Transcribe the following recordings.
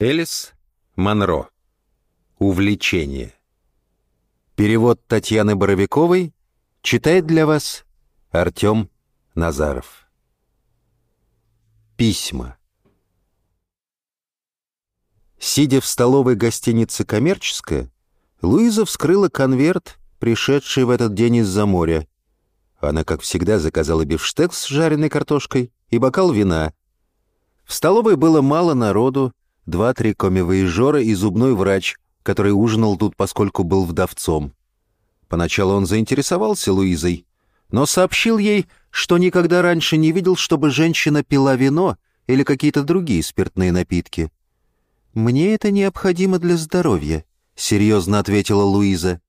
Элис Монро. Увлечение. Перевод Татьяны Боровиковой читает для вас Артем Назаров. Письма. Сидя в столовой гостиницы «Коммерческая», Луиза вскрыла конверт, пришедший в этот день из-за моря. Она, как всегда, заказала бифштекс с жареной картошкой и бокал вина. В столовой было мало народу, два-три комивоежора и зубной врач, который ужинал тут, поскольку был вдовцом. Поначалу он заинтересовался Луизой, но сообщил ей, что никогда раньше не видел, чтобы женщина пила вино или какие-то другие спиртные напитки. «Мне это необходимо для здоровья», — серьезно ответила Луиза.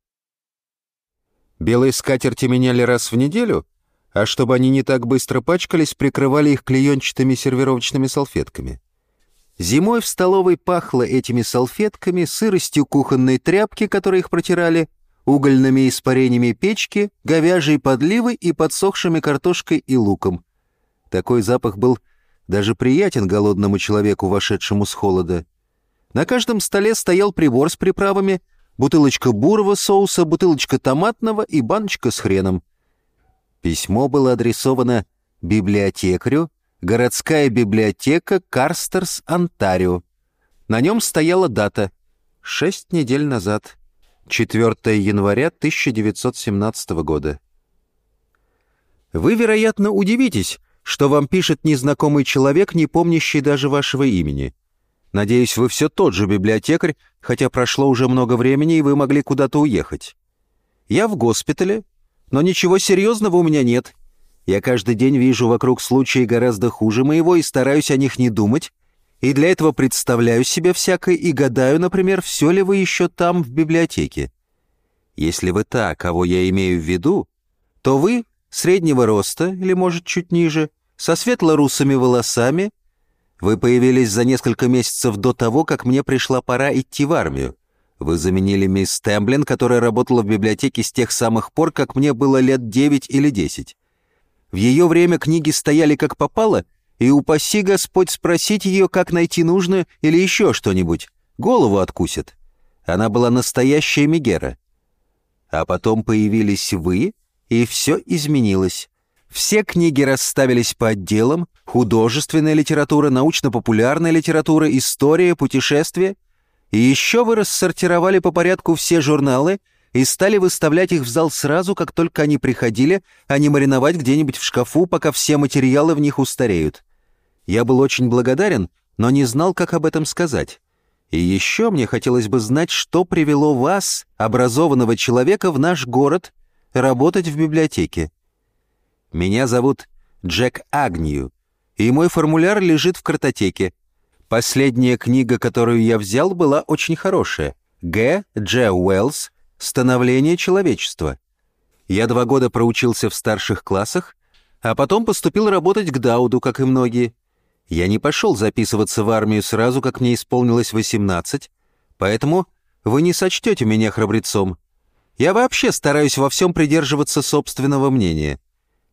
Белые скатерти меняли раз в неделю, а чтобы они не так быстро пачкались, прикрывали их клеенчатыми сервировочными салфетками. Зимой в столовой пахло этими салфетками, сыростью кухонной тряпки, которые их протирали, угольными испарениями печки, говяжьей подливой и подсохшими картошкой и луком. Такой запах был даже приятен голодному человеку, вошедшему с холода. На каждом столе стоял прибор с приправами, бутылочка бурого соуса, бутылочка томатного и баночка с хреном. Письмо было адресовано библиотекарю, городская библиотека Карстерс, Онтарио. На нем стояла дата — шесть недель назад, 4 января 1917 года. Вы, вероятно, удивитесь, что вам пишет незнакомый человек, не помнящий даже вашего имени. Надеюсь, вы все тот же библиотекарь, хотя прошло уже много времени, и вы могли куда-то уехать. Я в госпитале, но ничего серьезного у меня нет. Я каждый день вижу вокруг случаи гораздо хуже моего и стараюсь о них не думать, и для этого представляю себе всякое и гадаю, например, все ли вы еще там, в библиотеке. Если вы та, кого я имею в виду, то вы среднего роста, или, может, чуть ниже, со светло-русыми волосами, вы появились за несколько месяцев до того, как мне пришла пора идти в армию. Вы заменили мисс Темблин, которая работала в библиотеке с тех самых пор, как мне было лет девять или десять. В ее время книги стояли как попало, и упаси Господь спросить ее, как найти нужную или еще что-нибудь. Голову откусит. Она была настоящая Мегера. А потом появились вы, и все изменилось. Все книги расставились по отделам, художественная литература, научно-популярная литература, история, путешествия. И еще вы рассортировали по порядку все журналы и стали выставлять их в зал сразу, как только они приходили, а не мариновать где-нибудь в шкафу, пока все материалы в них устареют. Я был очень благодарен, но не знал, как об этом сказать. И еще мне хотелось бы знать, что привело вас, образованного человека, в наш город, работать в библиотеке. Меня зовут Джек Агнию, и мой формуляр лежит в картотеке. Последняя книга, которую я взял, была очень хорошая. Г. Дж. Уэллс «Становление человечества». Я два года проучился в старших классах, а потом поступил работать к Дауду, как и многие. Я не пошел записываться в армию сразу, как мне исполнилось 18, поэтому вы не сочтете меня храбрецом. Я вообще стараюсь во всем придерживаться собственного мнения.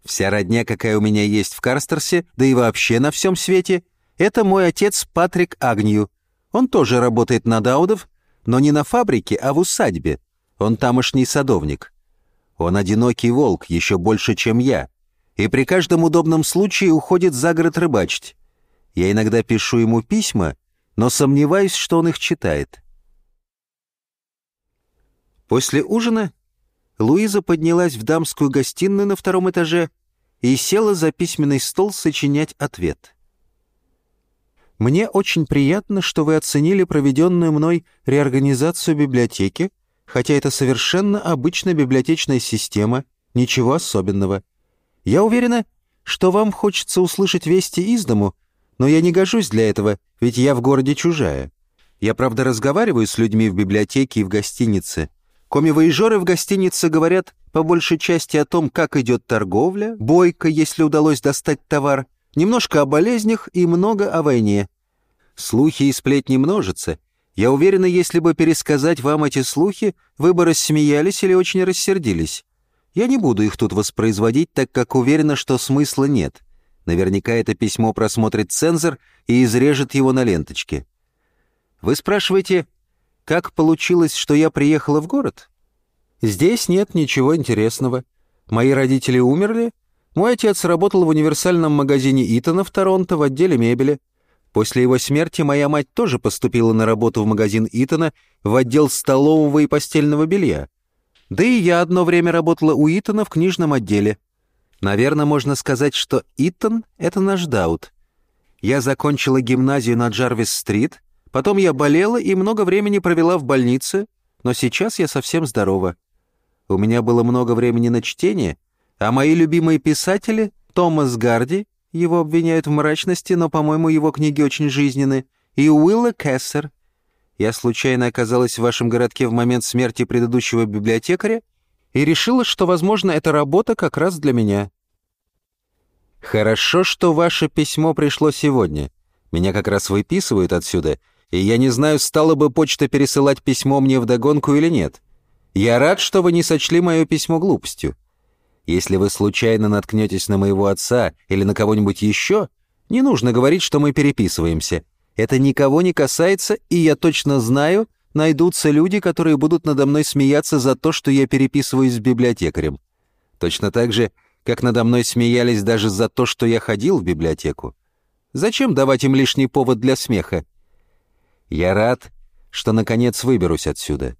Вся родня, какая у меня есть в Карстерсе, да и вообще на всем свете, это мой отец Патрик Агнью. Он тоже работает на Даудов, но не на фабрике, а в усадьбе. Он тамошний садовник. Он одинокий волк, еще больше, чем я. И при каждом удобном случае уходит за город рыбачить. Я иногда пишу ему письма, но сомневаюсь, что он их читает. После ужина Луиза поднялась в дамскую гостиную на втором этаже и села за письменный стол сочинять ответ. «Мне очень приятно, что вы оценили проведенную мной реорганизацию библиотеки, хотя это совершенно обычная библиотечная система, ничего особенного. Я уверена, что вам хочется услышать вести из дому, но я не гожусь для этого, ведь я в городе чужая. Я, правда, разговариваю с людьми в библиотеке и в гостинице, Коми-воежоры в гостинице говорят по большей части о том, как идет торговля, бойко, если удалось достать товар, немножко о болезнях и много о войне. Слухи и сплетни множатся. Я уверена, если бы пересказать вам эти слухи, вы бы рассмеялись или очень рассердились. Я не буду их тут воспроизводить, так как уверена, что смысла нет. Наверняка это письмо просмотрит цензор и изрежет его на ленточке. Вы спрашиваете, как получилось, что я приехала в город? Здесь нет ничего интересного. Мои родители умерли. Мой отец работал в универсальном магазине Итана в Торонто в отделе мебели. После его смерти моя мать тоже поступила на работу в магазин Итана в отдел столового и постельного белья. Да и я одно время работала у Итана в книжном отделе. Наверное, можно сказать, что Итан — это наш Даут. Я закончила гимназию на Джарвис-стрит, потом я болела и много времени провела в больнице, но сейчас я совсем здорова. У меня было много времени на чтение, а мои любимые писатели — Томас Гарди, его обвиняют в мрачности, но, по-моему, его книги очень жизненны, и Уилла Кессер. Я случайно оказалась в вашем городке в момент смерти предыдущего библиотекаря и решила, что, возможно, эта работа как раз для меня. Хорошо, что ваше письмо пришло сегодня. Меня как раз выписывают отсюда, и я не знаю, стала бы почта пересылать письмо мне вдогонку или нет. Я рад, что вы не сочли мое письмо глупостью. Если вы случайно наткнетесь на моего отца или на кого-нибудь еще, не нужно говорить, что мы переписываемся. Это никого не касается, и я точно знаю, найдутся люди, которые будут надо мной смеяться за то, что я переписываюсь с библиотекарем. Точно так же, как надо мной смеялись даже за то, что я ходил в библиотеку. Зачем давать им лишний повод для смеха? Я рад, что наконец выберусь отсюда.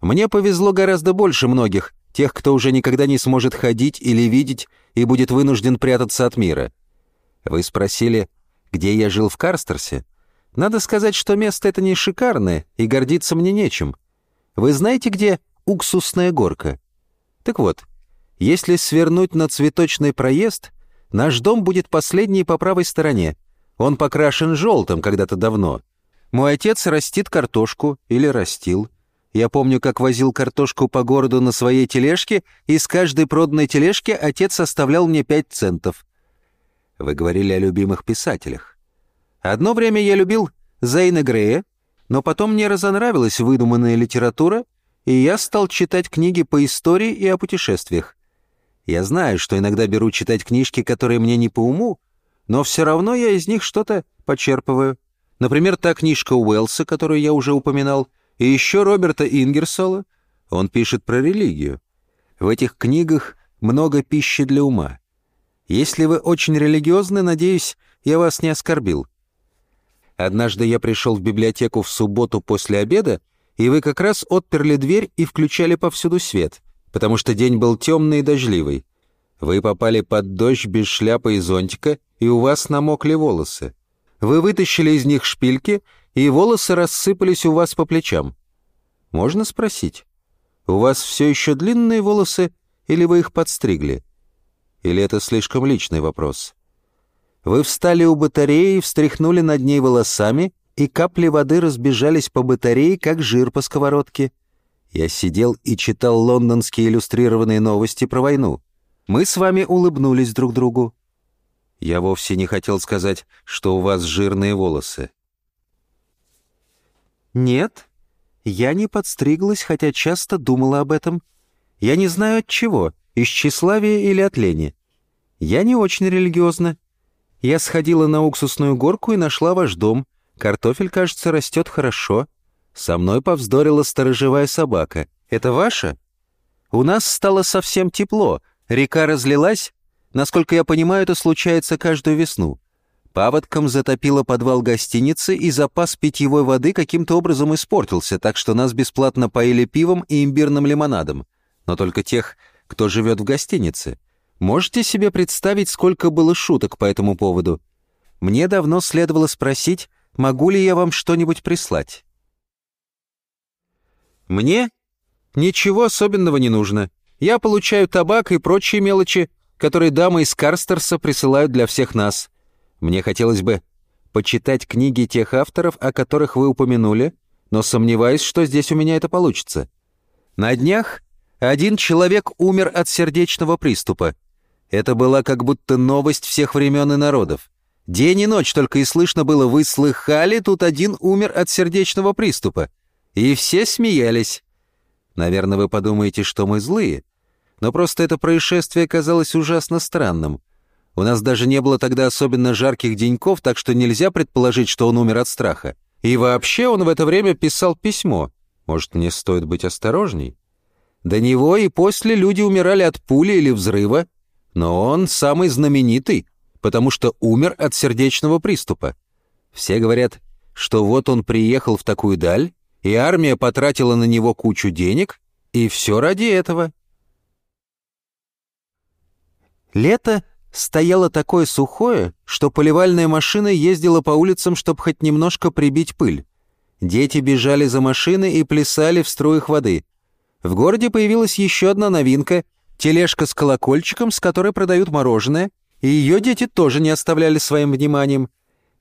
Мне повезло гораздо больше многих, тех, кто уже никогда не сможет ходить или видеть и будет вынужден прятаться от мира. Вы спросили, где я жил в Карстерсе? Надо сказать, что место это не шикарное, и гордиться мне нечем. Вы знаете, где уксусная горка? Так вот, если свернуть на цветочный проезд, наш дом будет последний по правой стороне. Он покрашен желтым когда-то давно. Мой отец растит картошку или растил. Я помню, как возил картошку по городу на своей тележке, и с каждой проданной тележки отец оставлял мне пять центов. Вы говорили о любимых писателях. Одно время я любил Зейна Грея, но потом мне разонравилась выдуманная литература, и я стал читать книги по истории и о путешествиях. Я знаю, что иногда беру читать книжки, которые мне не по уму, но все равно я из них что-то почерпываю. Например, та книжка Уэллса, которую я уже упоминал — и еще Роберта Ингерсола. Он пишет про религию. В этих книгах много пищи для ума. Если вы очень религиозны, надеюсь, я вас не оскорбил. Однажды я пришел в библиотеку в субботу после обеда, и вы как раз отперли дверь и включали повсюду свет, потому что день был темный и дождливый. Вы попали под дождь без шляпы и зонтика, и у вас намокли волосы. Вы вытащили из них шпильки и волосы рассыпались у вас по плечам. Можно спросить, у вас все еще длинные волосы или вы их подстригли? Или это слишком личный вопрос? Вы встали у батареи, встряхнули над ней волосами, и капли воды разбежались по батарее, как жир по сковородке. Я сидел и читал лондонские иллюстрированные новости про войну. Мы с вами улыбнулись друг другу. Я вовсе не хотел сказать, что у вас жирные волосы. «Нет, я не подстриглась, хотя часто думала об этом. Я не знаю от чего, из тщеславия или от лени. Я не очень религиозна. Я сходила на уксусную горку и нашла ваш дом. Картофель, кажется, растет хорошо. Со мной повздорила сторожевая собака. Это ваша? У нас стало совсем тепло. Река разлилась. Насколько я понимаю, это случается каждую весну. Паводком затопило подвал гостиницы, и запас питьевой воды каким-то образом испортился, так что нас бесплатно поили пивом и имбирным лимонадом. Но только тех, кто живет в гостинице. Можете себе представить, сколько было шуток по этому поводу? Мне давно следовало спросить, могу ли я вам что-нибудь прислать. Мне ничего особенного не нужно. Я получаю табак и прочие мелочи, которые дамы из Карстерса присылают для всех нас. Мне хотелось бы почитать книги тех авторов, о которых вы упомянули, но сомневаюсь, что здесь у меня это получится. На днях один человек умер от сердечного приступа. Это была как будто новость всех времен и народов. День и ночь только и слышно было «Вы слыхали? Тут один умер от сердечного приступа». И все смеялись. Наверное, вы подумаете, что мы злые. Но просто это происшествие казалось ужасно странным — у нас даже не было тогда особенно жарких деньков, так что нельзя предположить, что он умер от страха. И вообще он в это время писал письмо. Может, мне стоит быть осторожней? До него и после люди умирали от пули или взрыва, но он самый знаменитый, потому что умер от сердечного приступа. Все говорят, что вот он приехал в такую даль, и армия потратила на него кучу денег, и все ради этого. Лето стояло такое сухое, что поливальная машина ездила по улицам, чтобы хоть немножко прибить пыль. Дети бежали за машиной и плясали в струях воды. В городе появилась еще одна новинка — тележка с колокольчиком, с которой продают мороженое, и ее дети тоже не оставляли своим вниманием.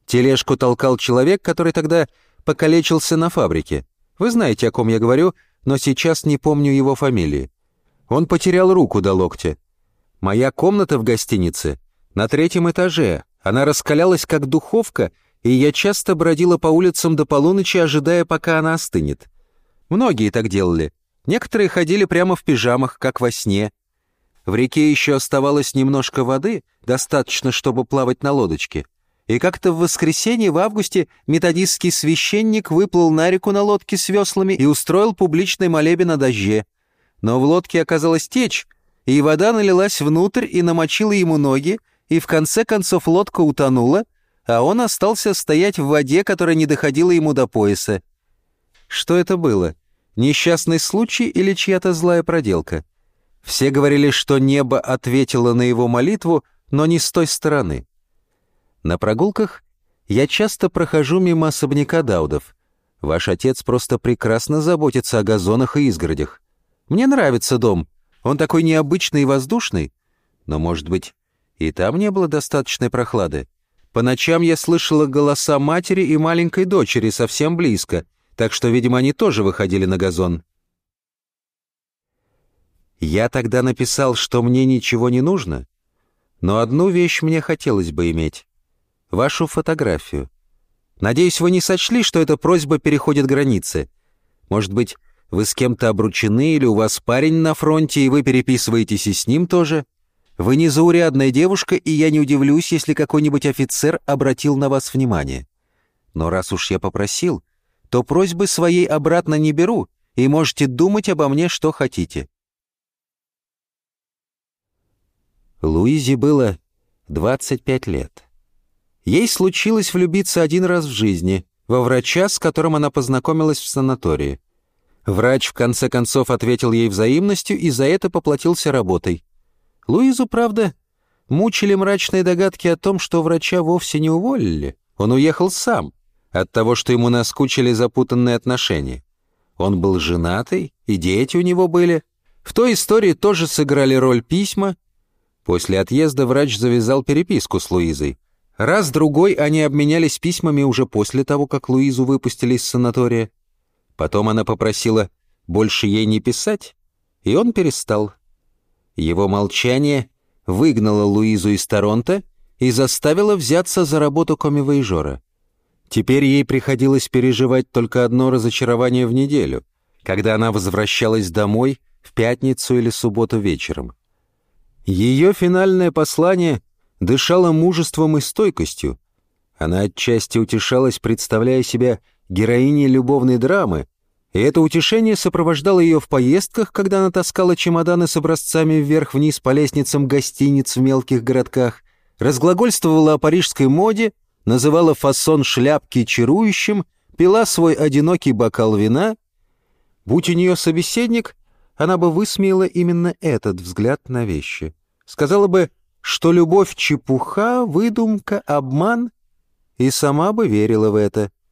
Тележку толкал человек, который тогда покалечился на фабрике. Вы знаете, о ком я говорю, но сейчас не помню его фамилии. Он потерял руку до локтя. Моя комната в гостинице на третьем этаже. Она раскалялась, как духовка, и я часто бродила по улицам до полуночи, ожидая, пока она остынет. Многие так делали. Некоторые ходили прямо в пижамах, как во сне. В реке еще оставалось немножко воды, достаточно, чтобы плавать на лодочке. И как-то в воскресенье в августе методистский священник выплыл на реку на лодке с веслами и устроил публичный молебен о дожде. Но в лодке оказалась течь, и вода налилась внутрь и намочила ему ноги, и в конце концов лодка утонула, а он остался стоять в воде, которая не доходила ему до пояса. Что это было? Несчастный случай или чья-то злая проделка? Все говорили, что небо ответило на его молитву, но не с той стороны. На прогулках я часто прохожу мимо особняка Даудов. Ваш отец просто прекрасно заботится о газонах и изгородях. Мне нравится дом, он такой необычный и воздушный. Но, может быть, и там не было достаточной прохлады. По ночам я слышала голоса матери и маленькой дочери совсем близко, так что, видимо, они тоже выходили на газон. Я тогда написал, что мне ничего не нужно, но одну вещь мне хотелось бы иметь — вашу фотографию. Надеюсь, вы не сочли, что эта просьба переходит границы. Может быть, вы с кем-то обручены или у вас парень на фронте, и вы переписываетесь и с ним тоже? Вы незаурядная девушка, и я не удивлюсь, если какой-нибудь офицер обратил на вас внимание. Но раз уж я попросил, то просьбы своей обратно не беру, и можете думать обо мне, что хотите». Луизе было 25 лет. Ей случилось влюбиться один раз в жизни, во врача, с которым она познакомилась в санатории. Врач в конце концов ответил ей взаимностью и за это поплатился работой. Луизу, правда, мучили мрачные догадки о том, что врача вовсе не уволили. Он уехал сам, от того, что ему наскучили запутанные отношения. Он был женатый, и дети у него были. В той истории тоже сыграли роль письма. После отъезда врач завязал переписку с Луизой. Раз-другой они обменялись письмами уже после того, как Луизу выпустили из санатория. Потом она попросила больше ей не писать, и он перестал. Его молчание выгнало Луизу из Торонто и заставило взяться за работу комивоежора. Теперь ей приходилось переживать только одно разочарование в неделю, когда она возвращалась домой в пятницу или субботу вечером. Ее финальное послание дышало мужеством и стойкостью. Она отчасти утешалась, представляя себя героиней любовной драмы, и это утешение сопровождало ее в поездках, когда она таскала чемоданы с образцами вверх-вниз по лестницам гостиниц в мелких городках, разглагольствовала о парижской моде, называла фасон шляпки чарующим, пила свой одинокий бокал вина. Будь у нее собеседник, она бы высмеяла именно этот взгляд на вещи. Сказала бы, что любовь — чепуха, выдумка, обман, и сама бы верила в это —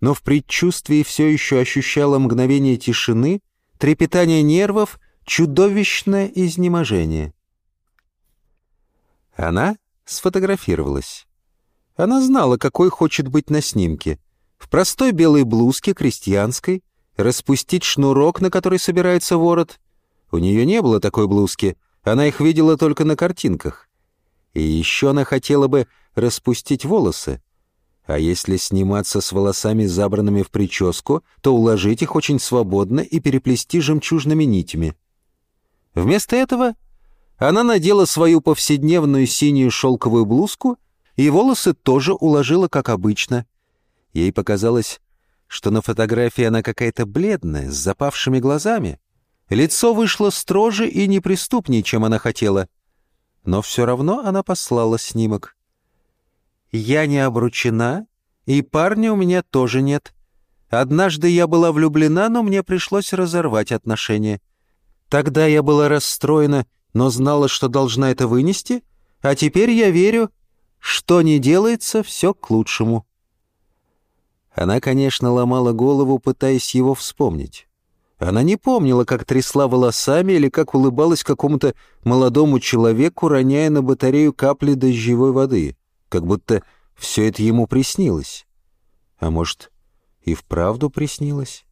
но в предчувствии все еще ощущала мгновение тишины, трепетание нервов, чудовищное изнеможение. Она сфотографировалась. Она знала, какой хочет быть на снимке. В простой белой блузке, крестьянской, распустить шнурок, на который собирается ворот. У нее не было такой блузки, она их видела только на картинках. И еще она хотела бы распустить волосы, а если сниматься с волосами, забранными в прическу, то уложить их очень свободно и переплести жемчужными нитями. Вместо этого она надела свою повседневную синюю шелковую блузку и волосы тоже уложила, как обычно. Ей показалось, что на фотографии она какая-то бледная, с запавшими глазами. Лицо вышло строже и неприступнее, чем она хотела. Но все равно она послала снимок. «Я не обручена, и парня у меня тоже нет. Однажды я была влюблена, но мне пришлось разорвать отношения. Тогда я была расстроена, но знала, что должна это вынести, а теперь я верю, что не делается, все к лучшему». Она, конечно, ломала голову, пытаясь его вспомнить. Она не помнила, как трясла волосами или как улыбалась какому-то молодому человеку, роняя на батарею капли дождевой воды, как будто все это ему приснилось. А может, и вправду приснилось?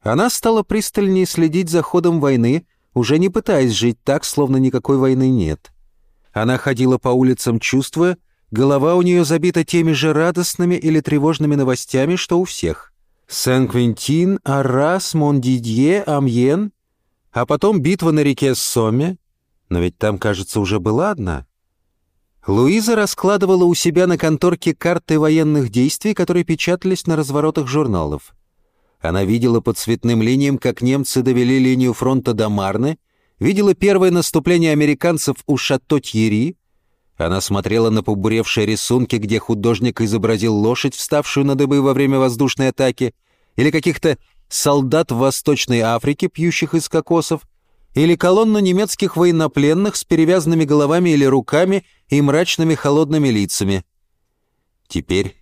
Она стала пристальнее следить за ходом войны, уже не пытаясь жить так, словно никакой войны нет. Она ходила по улицам, чувствуя, голова у нее забита теми же радостными или тревожными новостями, что у всех. Сен-Квентин, Аррас, Мондидье, Амьен, а потом битва на реке Соме. Но ведь там, кажется, уже была одна. Луиза раскладывала у себя на конторке карты военных действий, которые печатались на разворотах журналов. Она видела по цветным линиям, как немцы довели линию фронта до Марны, видела первое наступление американцев у Шато-Тьери. Она смотрела на побуревшие рисунки, где художник изобразил лошадь, вставшую на дыбы во время воздушной атаки, или каких-то солдат в Восточной Африке, пьющих из кокосов, или колонну немецких военнопленных с перевязанными головами или руками и мрачными холодными лицами. Теперь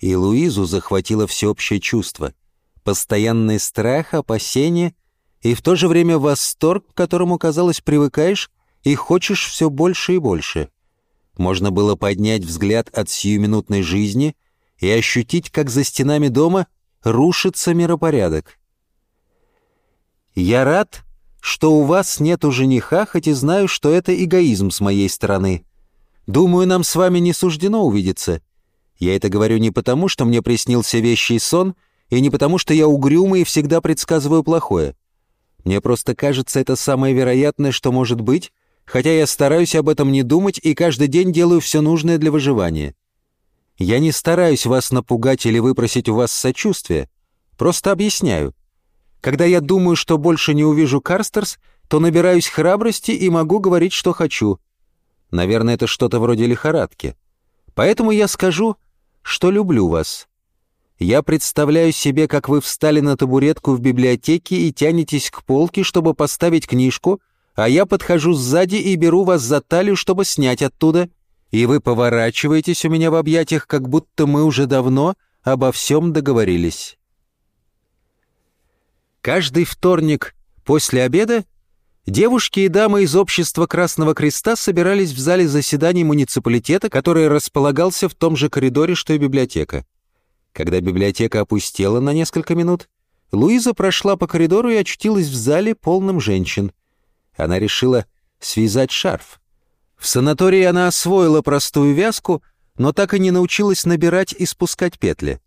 и Луизу захватило всеобщее чувство, постоянный страх, опасение и в то же время восторг, к которому, казалось, привыкаешь и хочешь все больше и больше. Можно было поднять взгляд от сиюминутной жизни и ощутить, как за стенами дома рушится миропорядок. «Я рад», что у вас нету жениха, хоть и знаю, что это эгоизм с моей стороны. Думаю, нам с вами не суждено увидеться. Я это говорю не потому, что мне приснился вещий сон, и не потому, что я угрюмый и всегда предсказываю плохое. Мне просто кажется, это самое вероятное, что может быть, хотя я стараюсь об этом не думать и каждый день делаю все нужное для выживания. Я не стараюсь вас напугать или выпросить у вас сочувствия, просто объясняю. Когда я думаю, что больше не увижу Карстерс, то набираюсь храбрости и могу говорить, что хочу. Наверное, это что-то вроде лихорадки. Поэтому я скажу, что люблю вас. Я представляю себе, как вы встали на табуретку в библиотеке и тянетесь к полке, чтобы поставить книжку, а я подхожу сзади и беру вас за талию, чтобы снять оттуда, и вы поворачиваетесь у меня в объятиях, как будто мы уже давно обо всем договорились. Каждый вторник после обеда девушки и дамы из общества Красного Креста собирались в зале заседаний муниципалитета, который располагался в том же коридоре, что и библиотека. Когда библиотека опустела на несколько минут, Луиза прошла по коридору и очутилась в зале, полном женщин. Она решила связать шарф. В санатории она освоила простую вязку, но так и не научилась набирать и спускать петли.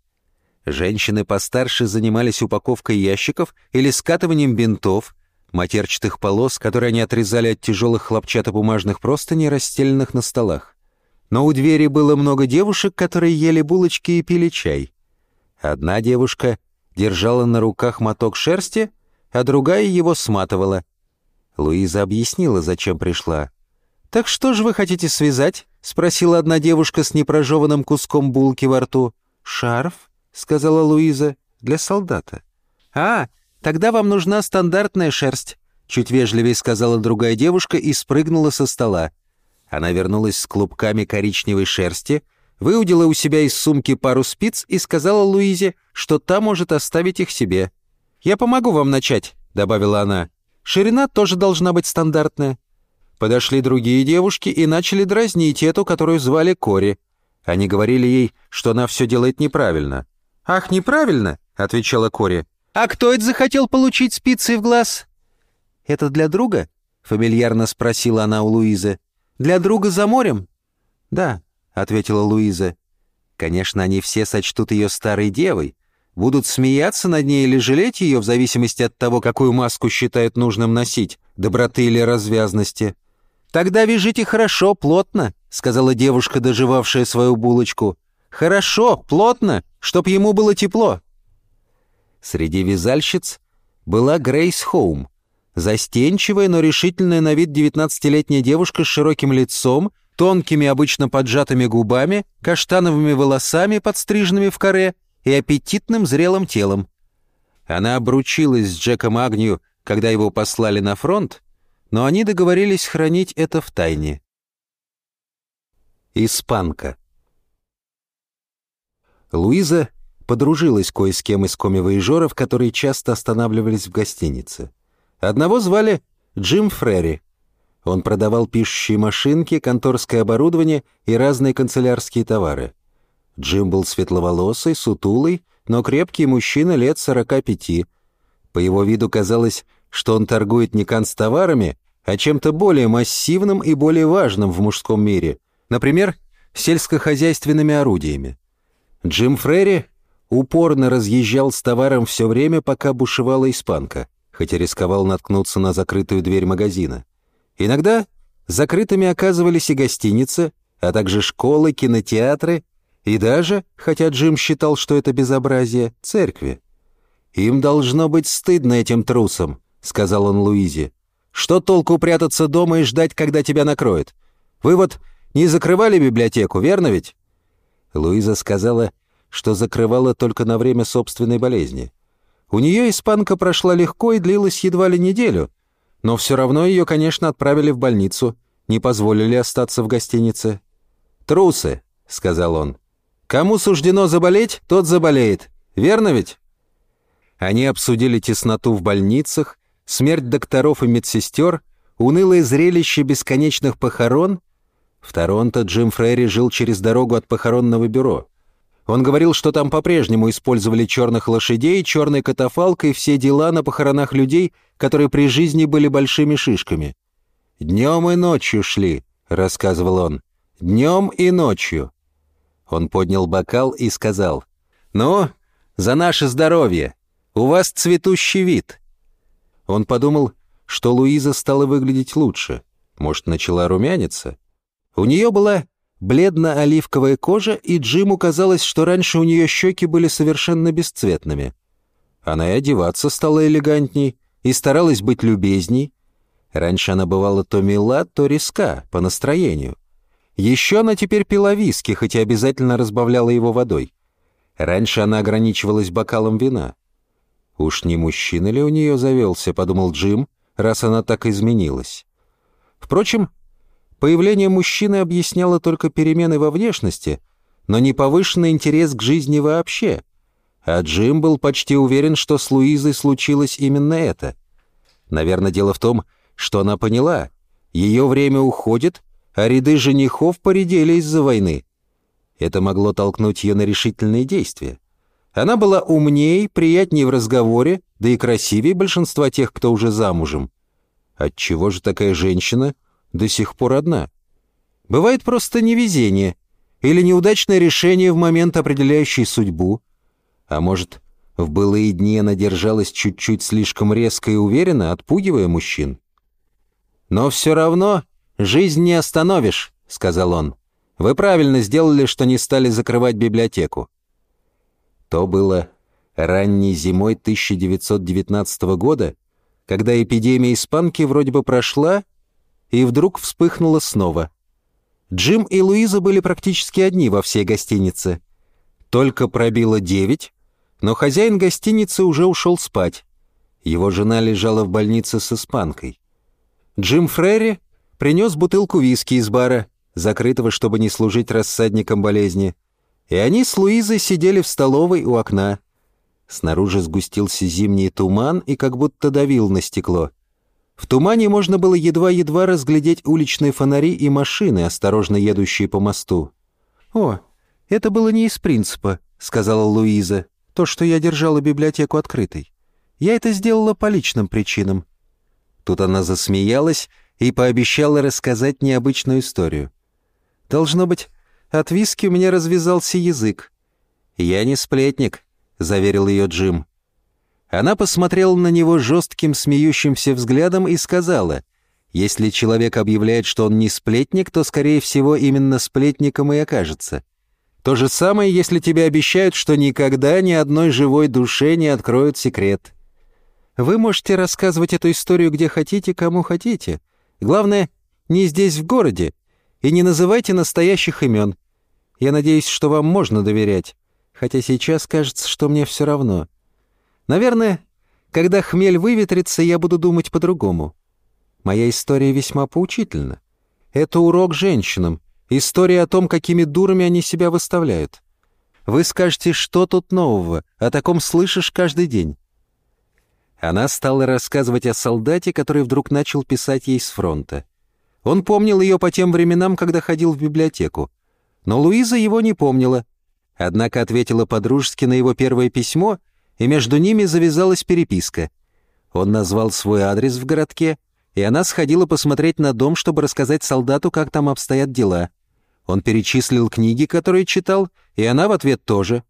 Женщины постарше занимались упаковкой ящиков или скатыванием бинтов, матерчатых полос, которые они отрезали от тяжелых хлопчатобумажных простыней, расстеленных на столах. Но у двери было много девушек, которые ели булочки и пили чай. Одна девушка держала на руках моток шерсти, а другая его сматывала. Луиза объяснила, зачем пришла. «Так что же вы хотите связать?» — спросила одна девушка с непрожеванным куском булки во рту. «Шарф?» — сказала Луиза, — «для солдата». «А, тогда вам нужна стандартная шерсть», — чуть вежливее сказала другая девушка и спрыгнула со стола. Она вернулась с клубками коричневой шерсти, выудила у себя из сумки пару спиц и сказала Луизе, что та может оставить их себе. «Я помогу вам начать», — добавила она. «Ширина тоже должна быть стандартная». Подошли другие девушки и начали дразнить эту, которую звали Кори. Они говорили ей, что она все делает неправильно. «Ах, неправильно!» — отвечала Кори. «А кто это захотел получить спицы в глаз?» «Это для друга?» — фамильярно спросила она у Луизы. «Для друга за морем?» «Да», — ответила Луиза. «Конечно, они все сочтут ее старой девой, будут смеяться над ней или жалеть ее в зависимости от того, какую маску считают нужным носить, доброты или развязности». «Тогда вяжите хорошо, плотно», — сказала девушка, доживавшая свою булочку. «Хорошо, плотно, чтоб ему было тепло». Среди вязальщиц была Грейс Хоум, застенчивая, но решительная на вид девятнадцатилетняя девушка с широким лицом, тонкими, обычно поджатыми губами, каштановыми волосами, подстриженными в коре, и аппетитным зрелым телом. Она обручилась с Джеком Агнью, когда его послали на фронт, но они договорились хранить это в тайне. Испанка. Луиза подружилась кое с кем из коми-воежоров, которые часто останавливались в гостинице. Одного звали Джим Фрери. Он продавал пишущие машинки, конторское оборудование и разные канцелярские товары. Джим был светловолосый, сутулый, но крепкий мужчина лет 45. По его виду казалось, что он торгует не канцтоварами, а чем-то более массивным и более важным в мужском мире, например, сельскохозяйственными орудиями. Джим Фрери упорно разъезжал с товаром все время, пока бушевала испанка, хотя рисковал наткнуться на закрытую дверь магазина. Иногда закрытыми оказывались и гостиницы, а также школы, кинотеатры и даже, хотя Джим считал, что это безобразие, церкви. «Им должно быть стыдно этим трусам», — сказал он Луизе. «Что толку прятаться дома и ждать, когда тебя накроют? Вы вот не закрывали библиотеку, верно ведь?» Луиза сказала, что закрывала только на время собственной болезни. У нее испанка прошла легко и длилась едва ли неделю, но все равно ее, конечно, отправили в больницу, не позволили остаться в гостинице. «Трусы», — сказал он. Кому суждено заболеть, тот заболеет. Верно ведь? Они обсудили тесноту в больницах, смерть докторов и медсестер, унылое зрелище бесконечных похорон. В Торонто Джим Фрейри жил через дорогу от похоронного бюро. Он говорил, что там по-прежнему использовали черных лошадей, черный катафалк и все дела на похоронах людей, которые при жизни были большими шишками. «Днем и ночью шли», — рассказывал он. «Днем и ночью. Он поднял бокал и сказал, «Ну, за наше здоровье! У вас цветущий вид!» Он подумал, что Луиза стала выглядеть лучше. Может, начала румяниться? У нее была бледно-оливковая кожа, и Джиму казалось, что раньше у нее щеки были совершенно бесцветными. Она и одеваться стала элегантней, и старалась быть любезней. Раньше она бывала то мила, то резка, по настроению. Еще она теперь пила виски, хотя обязательно разбавляла его водой. Раньше она ограничивалась бокалом вина. «Уж не мужчина ли у нее завелся?» — подумал Джим, раз она так изменилась. Впрочем, появление мужчины объясняло только перемены во внешности, но не повышенный интерес к жизни вообще. А Джим был почти уверен, что с Луизой случилось именно это. Наверное, дело в том, что она поняла, ее время уходит, а ряды женихов поредели из-за войны. Это могло толкнуть ее на решительные действия. Она была умнее, приятнее в разговоре, да и красивее большинства тех, кто уже замужем. Отчего же такая женщина до сих пор одна? Бывает просто невезение или неудачное решение в момент, определяющий судьбу. А может, в былые дни она держалась чуть-чуть слишком резко и уверенно, отпугивая мужчин. Но все равно «Жизнь не остановишь», — сказал он. «Вы правильно сделали, что не стали закрывать библиотеку». То было ранней зимой 1919 года, когда эпидемия испанки вроде бы прошла и вдруг вспыхнула снова. Джим и Луиза были практически одни во всей гостинице. Только пробило девять, но хозяин гостиницы уже ушел спать. Его жена лежала в больнице с испанкой. Джим Фрейри принес бутылку виски из бара, закрытого, чтобы не служить рассадником болезни. И они с Луизой сидели в столовой у окна. Снаружи сгустился зимний туман и как будто давил на стекло. В тумане можно было едва-едва разглядеть уличные фонари и машины, осторожно едущие по мосту. «О, это было не из принципа», — сказала Луиза, — «то, что я держала библиотеку открытой. Я это сделала по личным причинам». Тут она засмеялась и пообещала рассказать необычную историю. «Должно быть, от виски у меня развязался язык». «Я не сплетник», — заверил ее Джим. Она посмотрела на него жестким смеющимся взглядом и сказала, «Если человек объявляет, что он не сплетник, то, скорее всего, именно сплетником и окажется. То же самое, если тебе обещают, что никогда ни одной живой душе не откроют секрет. Вы можете рассказывать эту историю где хотите, кому хотите. Главное, не здесь, в городе, и не называйте настоящих имен. Я надеюсь, что вам можно доверять, хотя сейчас кажется, что мне все равно. Наверное, когда хмель выветрится, я буду думать по-другому. Моя история весьма поучительна. Это урок женщинам, История о том, какими дурами они себя выставляют. Вы скажете, что тут нового, о таком слышишь каждый день. Она стала рассказывать о солдате, который вдруг начал писать ей с фронта. Он помнил ее по тем временам, когда ходил в библиотеку. Но Луиза его не помнила. Однако ответила подружески на его первое письмо, и между ними завязалась переписка. Он назвал свой адрес в городке, и она сходила посмотреть на дом, чтобы рассказать солдату, как там обстоят дела. Он перечислил книги, которые читал, и она в ответ тоже.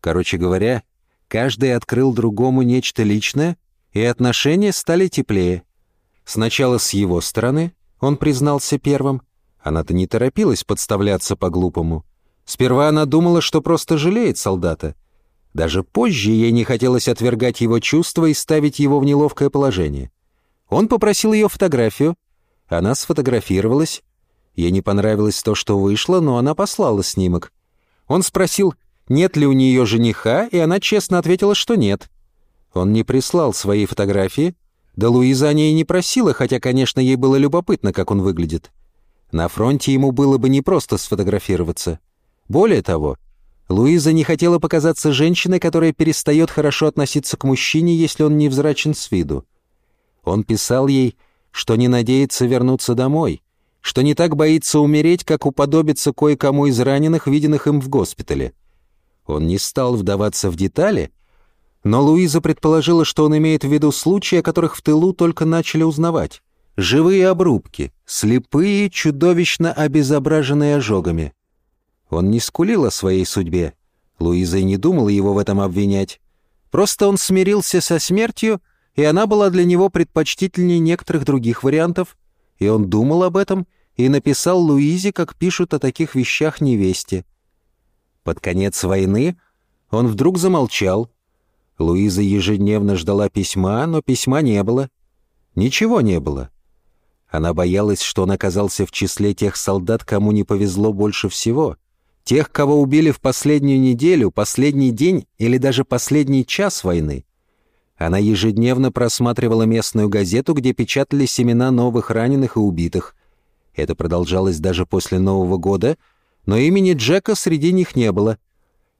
Короче говоря, каждый открыл другому нечто личное, и отношения стали теплее. Сначала с его стороны, он признался первым, она-то не торопилась подставляться по-глупому. Сперва она думала, что просто жалеет солдата. Даже позже ей не хотелось отвергать его чувства и ставить его в неловкое положение. Он попросил ее фотографию. Она сфотографировалась. Ей не понравилось то, что вышло, но она послала снимок. Он спросил, нет ли у нее жениха, и она честно ответила, что нет. Он не прислал свои фотографии, да Луиза о ней не просила, хотя, конечно, ей было любопытно, как он выглядит. На фронте ему было бы непросто сфотографироваться. Более того, Луиза не хотела показаться женщиной, которая перестает хорошо относиться к мужчине, если он невзрачен с виду. Он писал ей, что не надеется вернуться домой, что не так боится умереть, как уподобится кое-кому из раненых, виденных им в госпитале. Он не стал вдаваться в детали, но Луиза предположила, что он имеет в виду случаи, о которых в тылу только начали узнавать. Живые обрубки, слепые, чудовищно обезображенные ожогами. Он не скулил о своей судьбе. Луиза и не думала его в этом обвинять. Просто он смирился со смертью — и она была для него предпочтительнее некоторых других вариантов, и он думал об этом и написал Луизе, как пишут о таких вещах невесте. Под конец войны он вдруг замолчал. Луиза ежедневно ждала письма, но письма не было. Ничего не было. Она боялась, что он оказался в числе тех солдат, кому не повезло больше всего. Тех, кого убили в последнюю неделю, последний день или даже последний час войны. Она ежедневно просматривала местную газету, где печатались имена новых раненых и убитых. Это продолжалось даже после Нового года, но имени Джека среди них не было.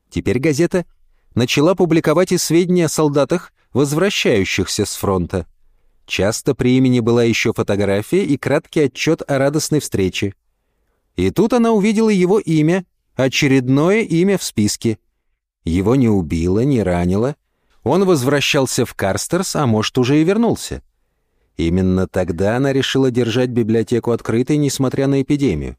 Теперь газета начала публиковать и сведения о солдатах, возвращающихся с фронта. Часто при имени была еще фотография и краткий отчет о радостной встрече. И тут она увидела его имя, очередное имя в списке. Его не убило, не ранило — он возвращался в Карстерс, а может, уже и вернулся. Именно тогда она решила держать библиотеку открытой, несмотря на эпидемию.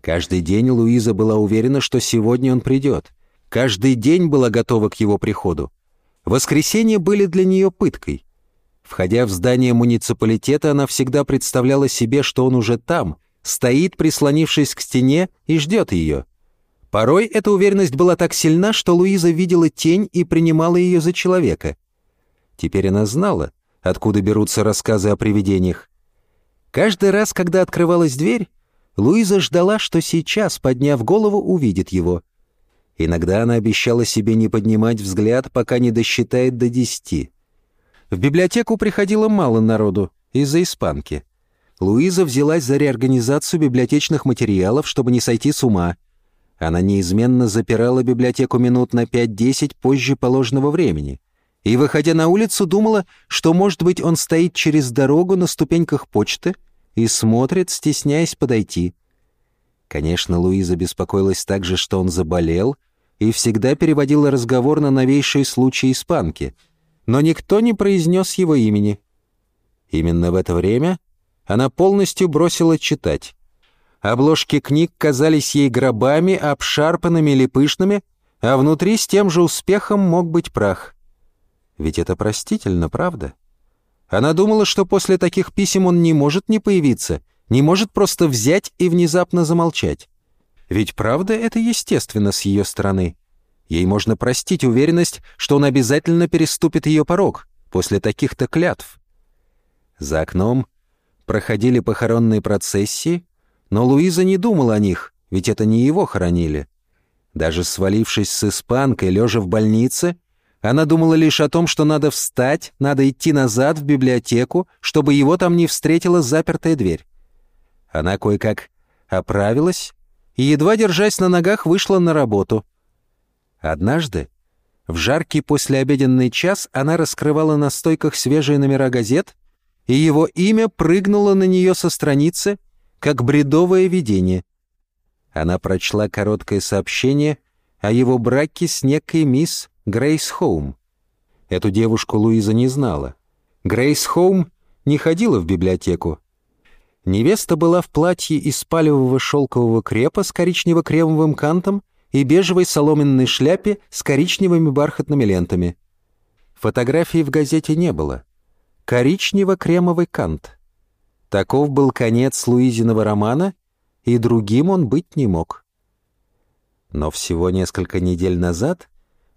Каждый день Луиза была уверена, что сегодня он придет. Каждый день была готова к его приходу. Воскресенья были для нее пыткой. Входя в здание муниципалитета, она всегда представляла себе, что он уже там, стоит, прислонившись к стене, и ждет ее. Порой эта уверенность была так сильна, что Луиза видела тень и принимала ее за человека. Теперь она знала, откуда берутся рассказы о привидениях. Каждый раз, когда открывалась дверь, Луиза ждала, что сейчас, подняв голову, увидит его. Иногда она обещала себе не поднимать взгляд, пока не досчитает до десяти. В библиотеку приходило мало народу из-за испанки. Луиза взялась за реорганизацию библиотечных материалов, чтобы не сойти с ума — она неизменно запирала библиотеку минут на 5-10 позже положенного времени. И, выходя на улицу, думала, что, может быть, он стоит через дорогу на ступеньках почты и смотрит, стесняясь подойти. Конечно, Луиза беспокоилась также, что он заболел, и всегда переводила разговор на новейшие случаи испанки, но никто не произнес его имени. Именно в это время она полностью бросила читать. Обложки книг казались ей гробами, обшарпанными или пышными, а внутри с тем же успехом мог быть прах. Ведь это простительно, правда? Она думала, что после таких писем он не может не появиться, не может просто взять и внезапно замолчать. Ведь правда это естественно с ее стороны. Ей можно простить уверенность, что он обязательно переступит ее порог после таких-то клятв. За окном проходили похоронные процессии, но Луиза не думала о них, ведь это не его хоронили. Даже свалившись с испанкой, лежа в больнице, она думала лишь о том, что надо встать, надо идти назад в библиотеку, чтобы его там не встретила запертая дверь. Она кое-как оправилась и, едва держась на ногах, вышла на работу. Однажды, в жаркий послеобеденный час, она раскрывала на стойках свежие номера газет, и его имя прыгнуло на нее со страницы, как бредовое видение. Она прочла короткое сообщение о его браке с некой мисс Грейс Хоум. Эту девушку Луиза не знала. Грейс Хоум не ходила в библиотеку. Невеста была в платье из палевого шелкового крепа с коричнево-кремовым кантом и бежевой соломенной шляпе с коричневыми бархатными лентами. Фотографии в газете не было. Коричнево-кремовый кант. Таков был конец Луизиного романа, и другим он быть не мог. Но всего несколько недель назад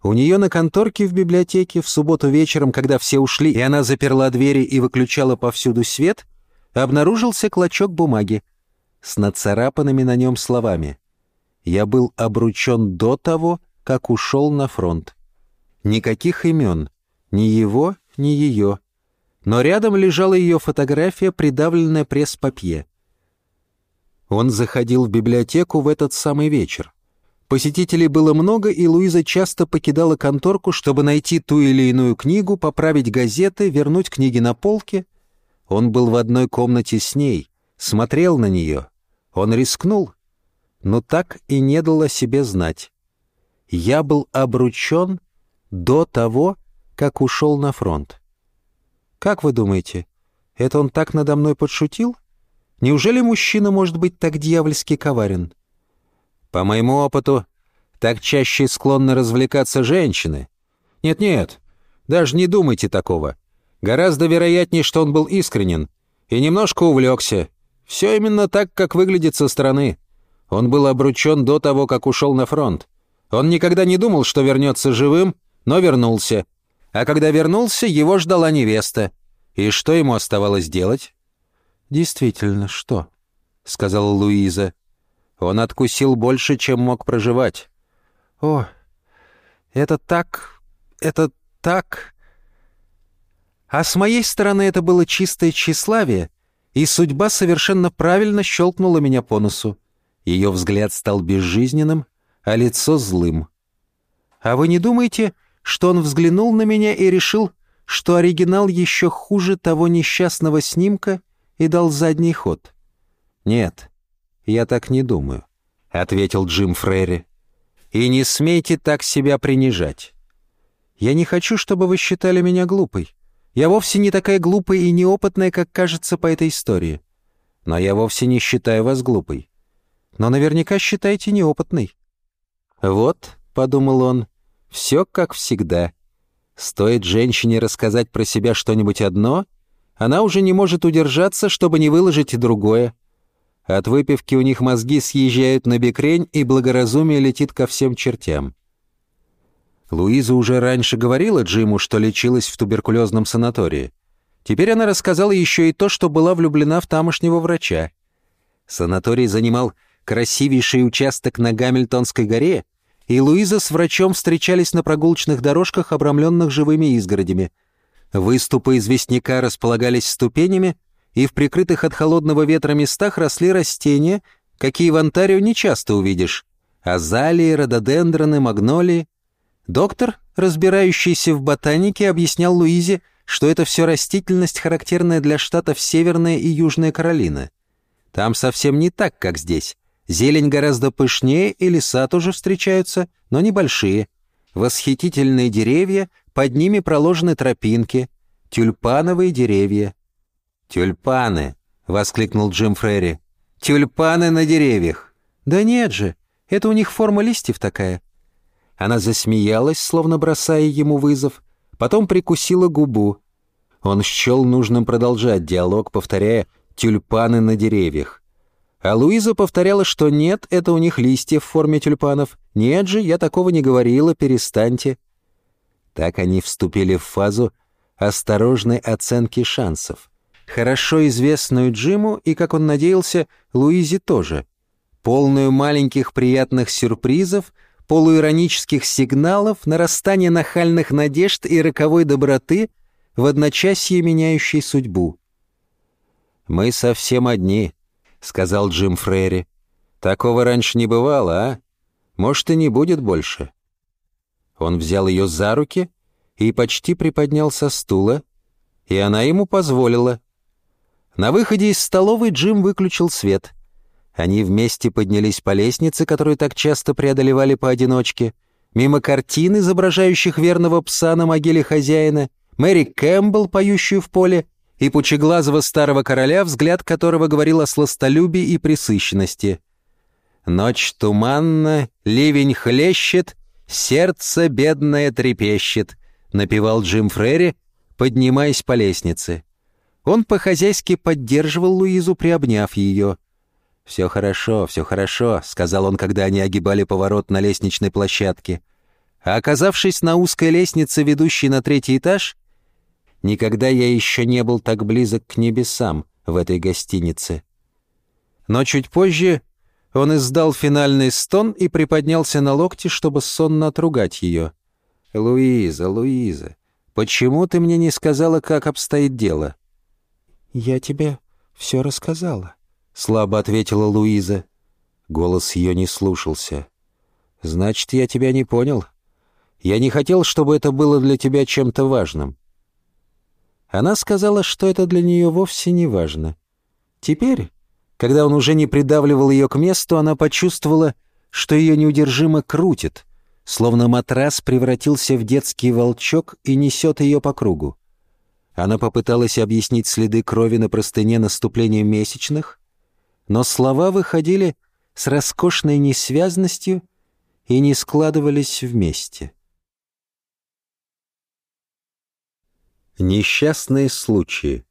у нее на конторке в библиотеке в субботу вечером, когда все ушли, и она заперла двери и выключала повсюду свет, обнаружился клочок бумаги с нацарапанными на нем словами. «Я был обручен до того, как ушел на фронт». Никаких имен, ни его, ни ее. Но рядом лежала ее фотография, придавленная пресс-папье. Он заходил в библиотеку в этот самый вечер. Посетителей было много, и Луиза часто покидала конторку, чтобы найти ту или иную книгу, поправить газеты, вернуть книги на полке. Он был в одной комнате с ней, смотрел на нее. Он рискнул, но так и не дал о себе знать. Я был обручен до того, как ушел на фронт. Как вы думаете, это он так надо мной подшутил? Неужели мужчина может быть так дьявольски коварен? По моему опыту, так чаще склонны развлекаться женщины. Нет-нет, даже не думайте такого. Гораздо вероятнее, что он был искренен и немножко увлекся. Все именно так, как выглядит со стороны. Он был обручен до того, как ушел на фронт. Он никогда не думал, что вернется живым, но вернулся. А когда вернулся, его ждала невеста. И что ему оставалось делать? «Действительно, что?» — сказала Луиза. Он откусил больше, чем мог проживать. «О, это так... это так...» А с моей стороны это было чистое тщеславие, и судьба совершенно правильно щелкнула меня по носу. Ее взгляд стал безжизненным, а лицо злым. «А вы не думаете, что он взглянул на меня и решил, что оригинал еще хуже того несчастного снимка и дал задний ход?» «Нет, «Я так не думаю», — ответил Джим Фрейри. «И не смейте так себя принижать. Я не хочу, чтобы вы считали меня глупой. Я вовсе не такая глупая и неопытная, как кажется по этой истории. Но я вовсе не считаю вас глупой. Но наверняка считаете неопытной». «Вот», — подумал он, — «все как всегда. Стоит женщине рассказать про себя что-нибудь одно, она уже не может удержаться, чтобы не выложить другое. От выпивки у них мозги съезжают на бекрень, и благоразумие летит ко всем чертям. Луиза уже раньше говорила Джиму, что лечилась в туберкулезном санатории. Теперь она рассказала еще и то, что была влюблена в тамошнего врача. Санаторий занимал красивейший участок на Гамильтонской горе, и Луиза с врачом встречались на прогулочных дорожках, обрамленных живыми изгородями. Выступы известняка располагались ступенями, и в прикрытых от холодного ветра местах росли растения, какие в Онтарио не часто увидишь. Азалии, рододендроны, магнолии. Доктор, разбирающийся в ботанике, объяснял Луизе, что это все растительность, характерная для штатов Северная и Южная Каролина. Там совсем не так, как здесь. Зелень гораздо пышнее, и леса тоже встречаются, но небольшие. Восхитительные деревья, под ними проложены тропинки, тюльпановые деревья. «Тюльпаны!» — воскликнул Джим Фрейри. «Тюльпаны на деревьях!» «Да нет же, это у них форма листьев такая». Она засмеялась, словно бросая ему вызов, потом прикусила губу. Он счел нужным продолжать диалог, повторяя «тюльпаны на деревьях». А Луиза повторяла, что нет, это у них листья в форме тюльпанов. Нет же, я такого не говорила, перестаньте. Так они вступили в фазу осторожной оценки шансов. Хорошо известную Джиму и, как он надеялся, Луизе тоже. Полную маленьких приятных сюрпризов, полуиронических сигналов, нарастания нахальных надежд и роковой доброты в одночасье меняющей судьбу. «Мы совсем одни», — сказал Джим Фрейри. «Такого раньше не бывало, а? Может, и не будет больше». Он взял ее за руки и почти приподнял со стула, и она ему позволила. На выходе из столовой Джим выключил свет. Они вместе поднялись по лестнице, которую так часто преодолевали поодиночке, мимо картин, изображающих верного пса на могиле хозяина, Мэри Кэмпбелл, поющую в поле, и пучеглазого старого короля, взгляд которого говорил о сластолюбии и присыщенности. «Ночь туманна, ливень хлещет, сердце бедное трепещет», — напевал Джим Фрери, поднимаясь по лестнице. Он по-хозяйски поддерживал Луизу, приобняв ее. «Все хорошо, все хорошо», — сказал он, когда они огибали поворот на лестничной площадке. А оказавшись на узкой лестнице, ведущей на третий этаж, Никогда я еще не был так близок к небесам в этой гостинице. Но чуть позже он издал финальный стон и приподнялся на локти, чтобы сонно отругать ее. «Луиза, Луиза, почему ты мне не сказала, как обстоит дело?» «Я тебе все рассказала», — слабо ответила Луиза. Голос ее не слушался. «Значит, я тебя не понял. Я не хотел, чтобы это было для тебя чем-то важным. Она сказала, что это для нее вовсе не важно. Теперь, когда он уже не придавливал ее к месту, она почувствовала, что ее неудержимо крутит, словно матрас превратился в детский волчок и несет ее по кругу. Она попыталась объяснить следы крови на простыне наступления месячных, но слова выходили с роскошной несвязностью и не складывались вместе. Несчастные случаи.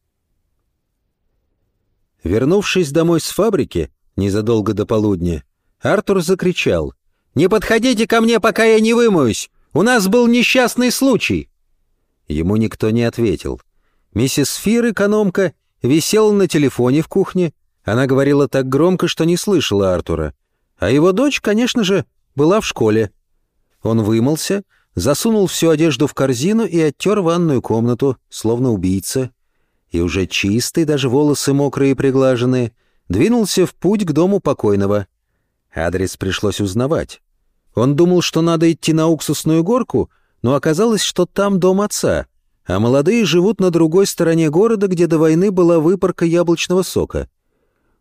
Вернувшись домой с фабрики, незадолго до полудня, Артур закричал. «Не подходите ко мне, пока я не вымоюсь! У нас был несчастный случай!» Ему никто не ответил. Миссис Фир, экономка, висела на телефоне в кухне. Она говорила так громко, что не слышала Артура. А его дочь, конечно же, была в школе. Он вымылся, засунул всю одежду в корзину и оттер ванную комнату, словно убийца. И уже чистый, даже волосы мокрые и приглаженные, двинулся в путь к дому покойного. Адрес пришлось узнавать. Он думал, что надо идти на уксусную горку, но оказалось, что там дом отца, а молодые живут на другой стороне города, где до войны была выпарка яблочного сока.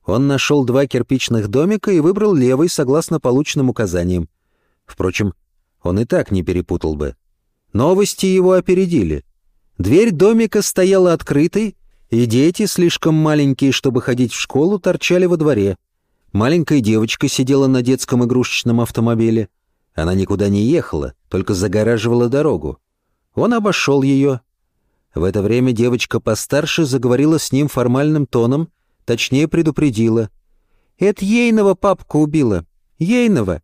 Он нашел два кирпичных домика и выбрал левый, согласно полученным указаниям. Впрочем, он и так не перепутал бы. Новости его опередили. Дверь домика стояла открытой, и дети, слишком маленькие, чтобы ходить в школу, торчали во дворе. Маленькая девочка сидела на детском игрушечном автомобиле. Она никуда не ехала, только загораживала дорогу. Он обошел ее. В это время девочка постарше заговорила с ним формальным тоном, точнее предупредила. «Это Ейного папка убила. Ейного.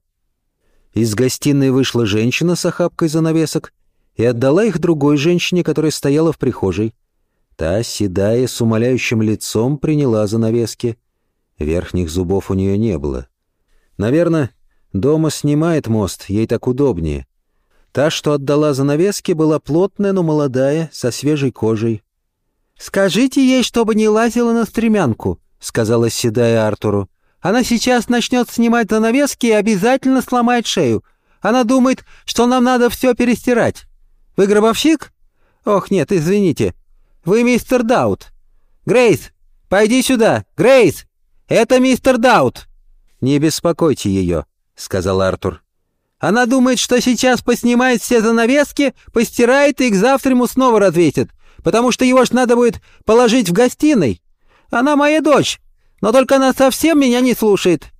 Из гостиной вышла женщина с охапкой занавесок и отдала их другой женщине, которая стояла в прихожей. Та, седая, с умоляющим лицом, приняла занавески. Верхних зубов у нее не было. Наверное, дома снимает мост, ей так удобнее. Та, что отдала занавески, была плотная, но молодая, со свежей кожей. «Скажите ей, чтобы не лазила на стремянку», — сказала седая Артуру. Она сейчас начнет снимать занавески и обязательно сломает шею. Она думает, что нам надо все перестирать. Вы гробовщик? Ох, нет, извините. Вы мистер Даут. Грейс, пойди сюда. Грейс, это мистер Даут. Не беспокойте ее, сказал Артур. Она думает, что сейчас поснимает все занавески, постирает и к завтраму снова развесит, потому что его ж надо будет положить в гостиной. Она моя дочь, но только она совсем меня не слушает».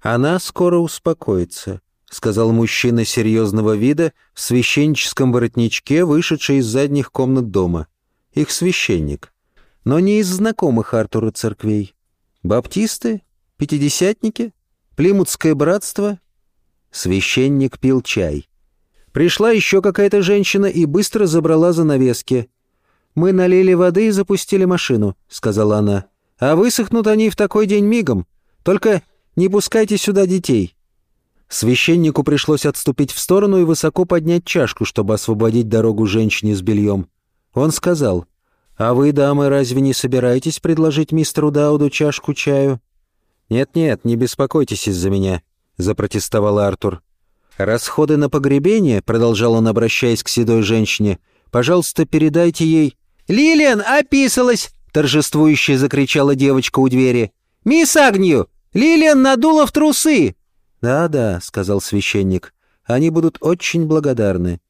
«Она скоро успокоится», — сказал мужчина серьезного вида в священническом воротничке, вышедший из задних комнат дома. Их священник. Но не из знакомых Артура церквей. Баптисты Пятидесятники? Плимутское братство?» Священник пил чай. Пришла еще какая-то женщина и быстро забрала занавески. «Мы налили воды и запустили машину», — сказала она. «А высохнут они в такой день мигом. Только не пускайте сюда детей». Священнику пришлось отступить в сторону и высоко поднять чашку, чтобы освободить дорогу женщине с бельем. Он сказал, «А вы, дамы, разве не собираетесь предложить мистеру Дауду чашку чаю?» «Нет-нет, не беспокойтесь из-за меня», — запротестовал Артур. «Расходы на погребение», — продолжал он, обращаясь к седой женщине, «пожалуйста, передайте ей...» «Лилиан описалась!» — торжествующе закричала девочка у двери. «Мисс Агнью! Лилиан надула в трусы!» «Да-да», — сказал священник, — «они будут очень благодарны.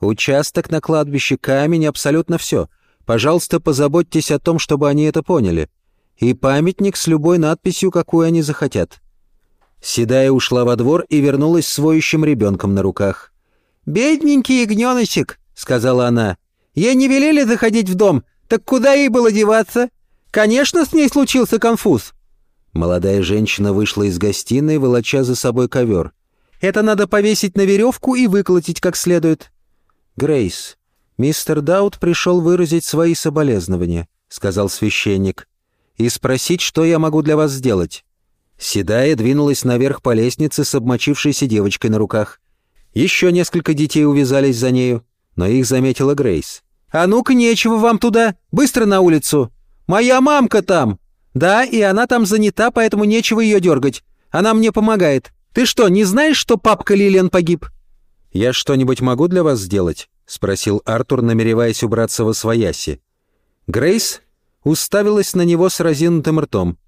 Участок на кладбище, камень, абсолютно все. Пожалуйста, позаботьтесь о том, чтобы они это поняли. И памятник с любой надписью, какую они захотят». Седая ушла во двор и вернулась с воющим ребенком на руках. «Бедненький ягненочек», — сказала она. «Ей не велели заходить в дом, так куда ей было деваться? Конечно, с ней случился конфуз». Молодая женщина вышла из гостиной, волоча за собой ковер. «Это надо повесить на веревку и выколотить как следует». «Грейс, мистер Даут пришел выразить свои соболезнования», — сказал священник, «и спросить, что я могу для вас сделать». Седая двинулась наверх по лестнице с обмочившейся девочкой на руках. Еще несколько детей увязались за нею, но их заметила Грейс. «А ну-ка, нечего вам туда! Быстро на улицу! Моя мамка там!» «Да, и она там занята, поэтому нечего ее дергать. Она мне помогает. Ты что, не знаешь, что папка Лилиан погиб?» «Я что-нибудь могу для вас сделать?» — спросил Артур, намереваясь убраться во свояси. Грейс уставилась на него с разинутым ртом.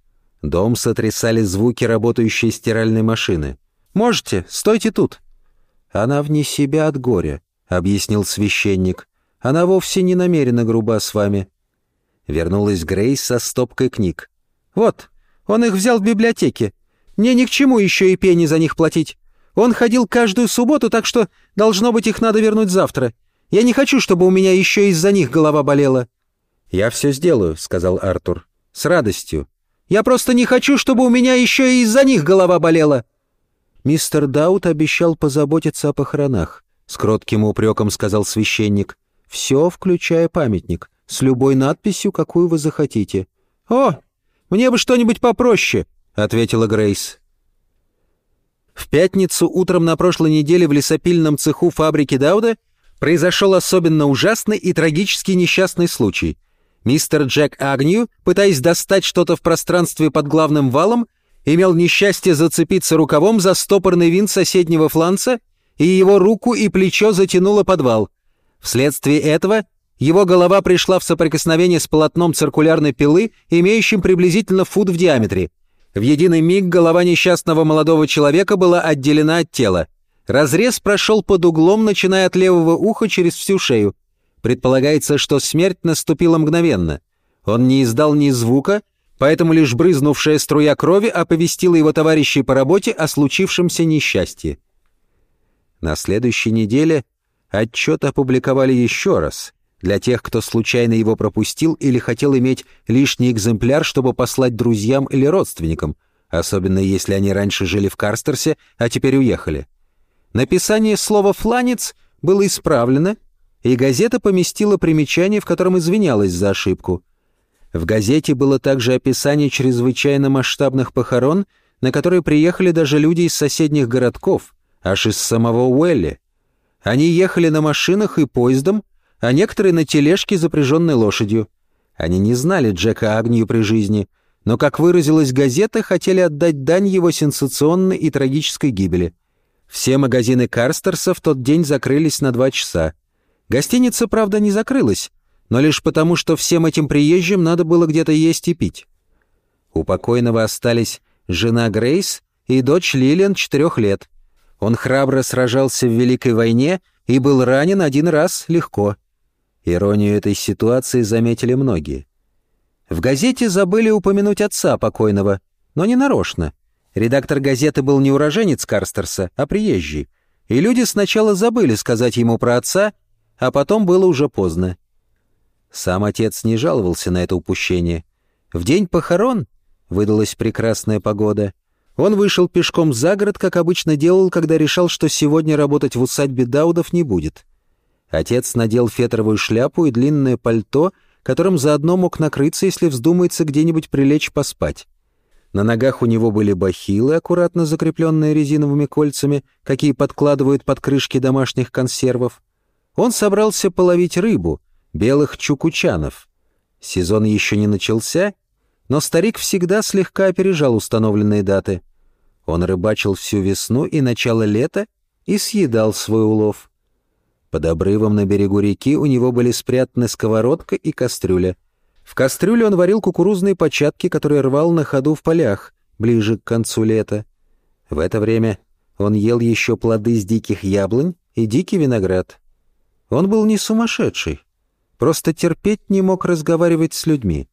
Дом сотрясали звуки работающей стиральной машины. «Можете, стойте тут». «Она вне себя от горя», — объяснил священник. «Она вовсе не намерена груба с вами». Вернулась Грейс со стопкой книг. «Вот, он их взял в библиотеке. Мне ни к чему еще и пени за них платить. Он ходил каждую субботу, так что, должно быть, их надо вернуть завтра. Я не хочу, чтобы у меня еще из-за них голова болела». «Я все сделаю», — сказал Артур. «С радостью. Я просто не хочу, чтобы у меня еще и из-за них голова болела». «Мистер Даут обещал позаботиться о похоронах», — с кротким упреком сказал священник. «Все, включая памятник, с любой надписью, какую вы захотите». «О, мне бы что-нибудь попроще», — ответила Грейс. В пятницу утром на прошлой неделе в лесопильном цеху фабрики Дауда произошел особенно ужасный и трагический несчастный случай — Мистер Джек Агнью, пытаясь достать что-то в пространстве под главным валом, имел несчастье зацепиться рукавом за стопорный винт соседнего фланца, и его руку и плечо затянуло подвал. Вследствие этого его голова пришла в соприкосновение с полотном циркулярной пилы, имеющим приблизительно фут в диаметре. В единый миг голова несчастного молодого человека была отделена от тела. Разрез прошел под углом, начиная от левого уха через всю шею. Предполагается, что смерть наступила мгновенно. Он не издал ни звука, поэтому лишь брызнувшая струя крови оповестила его товарищей по работе о случившемся несчастье. На следующей неделе отчет опубликовали еще раз для тех, кто случайно его пропустил или хотел иметь лишний экземпляр, чтобы послать друзьям или родственникам, особенно если они раньше жили в Карстерсе, а теперь уехали. Написание слова «фланец» было исправлено, и газета поместила примечание, в котором извинялась за ошибку. В газете было также описание чрезвычайно масштабных похорон, на которые приехали даже люди из соседних городков, аж из самого Уэлли. Они ехали на машинах и поездом, а некоторые на тележке, запряженной лошадью. Они не знали Джека Агнью при жизни, но, как выразилась газета, хотели отдать дань его сенсационной и трагической гибели. Все магазины Карстерса в тот день закрылись на два часа. Гостиница, правда, не закрылась, но лишь потому, что всем этим приезжим надо было где-то есть и пить. У покойного остались жена Грейс и дочь Лилиан четырех лет. Он храбро сражался в Великой войне и был ранен один раз легко. Иронию этой ситуации заметили многие. В газете забыли упомянуть отца покойного, но не нарочно. Редактор газеты был не уроженец Карстерса, а приезжий. И люди сначала забыли сказать ему про отца, а потом было уже поздно. Сам отец не жаловался на это упущение. В день похорон выдалась прекрасная погода. Он вышел пешком за город, как обычно делал, когда решал, что сегодня работать в усадьбе Даудов не будет. Отец надел фетровую шляпу и длинное пальто, которым заодно мог накрыться, если вздумается где-нибудь прилечь поспать. На ногах у него были бахилы, аккуратно закрепленные резиновыми кольцами, какие подкладывают под крышки домашних консервов. Он собрался половить рыбу, белых чукучанов. Сезон еще не начался, но старик всегда слегка опережал установленные даты. Он рыбачил всю весну и начало лета и съедал свой улов. Под обрывом на берегу реки у него были спрятаны сковородка и кастрюля. В кастрюле он варил кукурузные початки, которые рвал на ходу в полях, ближе к концу лета. В это время он ел еще плоды с диких яблонь и дикий виноград. Он был не сумасшедший, просто терпеть не мог разговаривать с людьми.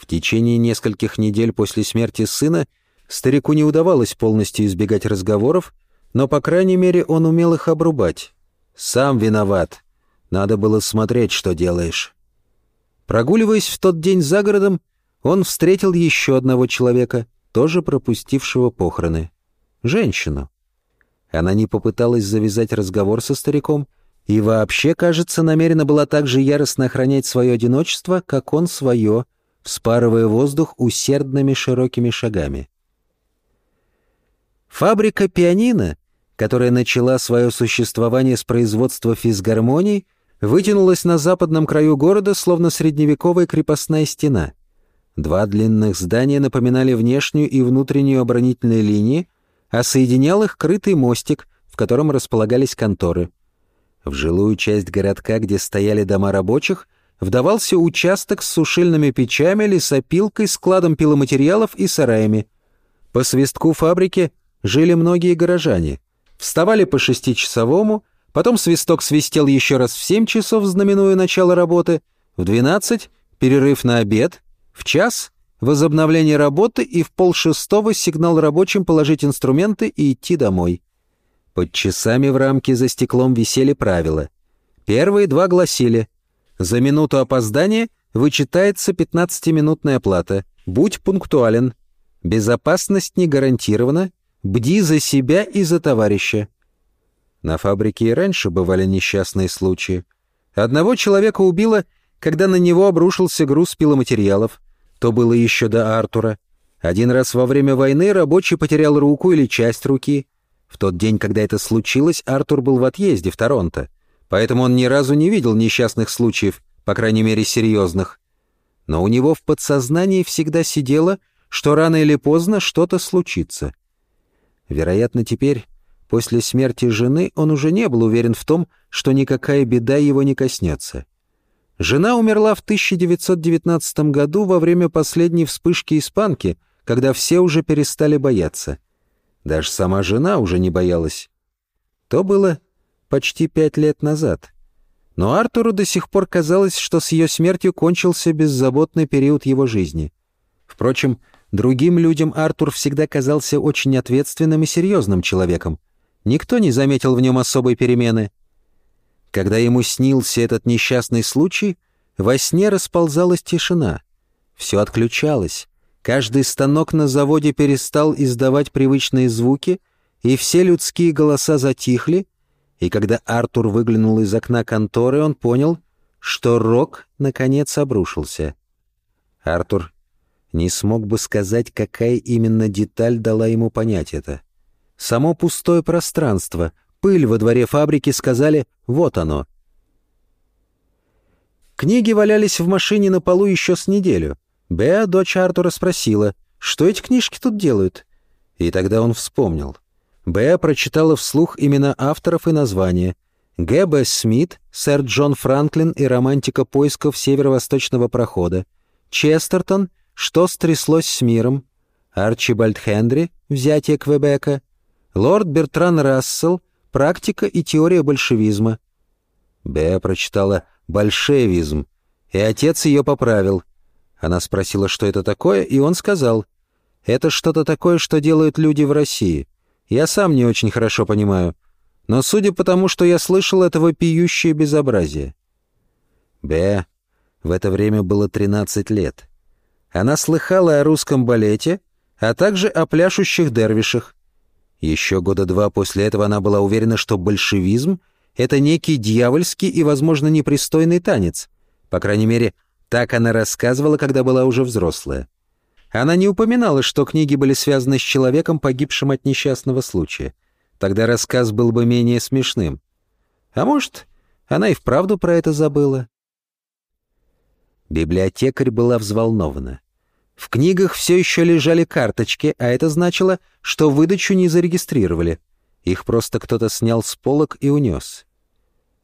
В течение нескольких недель после смерти сына старику не удавалось полностью избегать разговоров, но, по крайней мере, он умел их обрубать. «Сам виноват. Надо было смотреть, что делаешь». Прогуливаясь в тот день за городом, он встретил еще одного человека, тоже пропустившего похороны. Женщину. Она не попыталась завязать разговор со стариком и вообще, кажется, намерена была так же яростно охранять свое одиночество, как он свое, вспарывая воздух усердными широкими шагами. Фабрика пианино, которая начала свое существование с производства физгармоний, вытянулась на западном краю города, словно средневековая крепостная стена. Два длинных здания напоминали внешнюю и внутреннюю оборонительные линии, а соединял их крытый мостик, в котором располагались конторы. В жилую часть городка, где стояли дома рабочих, вдавался участок с сушильными печами, лесопилкой, складом пиломатериалов и сараями. По свистку фабрики жили многие горожане. Вставали по шестичасовому, потом свисток свистел еще раз в семь часов, знаменуя начало работы, в двенадцать — перерыв на обед, в час — возобновление работы и в полшестого сигнал рабочим положить инструменты и идти домой. Под часами в рамке за стеклом висели правила. Первые два гласили «За минуту опоздания вычитается 15-минутная плата. Будь пунктуален. Безопасность не гарантирована. Бди за себя и за товарища». На фабрике и раньше бывали несчастные случаи. Одного человека убило, когда на него обрушился груз пиломатериалов. То было еще до Артура. Один раз во время войны рабочий потерял руку или часть руки. В тот день, когда это случилось, Артур был в отъезде в Торонто, поэтому он ни разу не видел несчастных случаев, по крайней мере, серьезных. Но у него в подсознании всегда сидело, что рано или поздно что-то случится. Вероятно, теперь, после смерти жены, он уже не был уверен в том, что никакая беда его не коснется. Жена умерла в 1919 году во время последней вспышки испанки, когда все уже перестали бояться — даже сама жена уже не боялась. То было почти пять лет назад. Но Артуру до сих пор казалось, что с ее смертью кончился беззаботный период его жизни. Впрочем, другим людям Артур всегда казался очень ответственным и серьезным человеком. Никто не заметил в нем особой перемены. Когда ему снился этот несчастный случай, во сне расползалась тишина. Все отключалось. Каждый станок на заводе перестал издавать привычные звуки, и все людские голоса затихли, и когда Артур выглянул из окна конторы, он понял, что рок, наконец, обрушился. Артур не смог бы сказать, какая именно деталь дала ему понять это. Само пустое пространство, пыль во дворе фабрики сказали «вот оно». Книги валялись в машине на полу еще с неделю — Беа, дочь Артура, спросила, что эти книжки тут делают. И тогда он вспомнил. Беа прочитала вслух имена авторов и названия. Г.Б. Смит, сэр Джон Франклин и романтика поисков северо-восточного прохода. Честертон, что стряслось с миром. Арчибальд Хендри, взятие Квебека. Лорд Бертран Рассел, практика и теория большевизма. Беа прочитала «большевизм», и отец ее поправил — она спросила, что это такое, и он сказал, «Это что-то такое, что делают люди в России. Я сам не очень хорошо понимаю, но судя по тому, что я слышал, это вопиющее безобразие». Б. в это время было 13 лет. Она слыхала о русском балете, а также о пляшущих дервишах. Еще года два после этого она была уверена, что большевизм — это некий дьявольский и, возможно, непристойный танец. По крайней мере, так она рассказывала, когда была уже взрослая. Она не упоминала, что книги были связаны с человеком, погибшим от несчастного случая. Тогда рассказ был бы менее смешным. А может, она и вправду про это забыла. Библиотекарь была взволнована. В книгах все еще лежали карточки, а это значило, что выдачу не зарегистрировали. Их просто кто-то снял с полок и унес.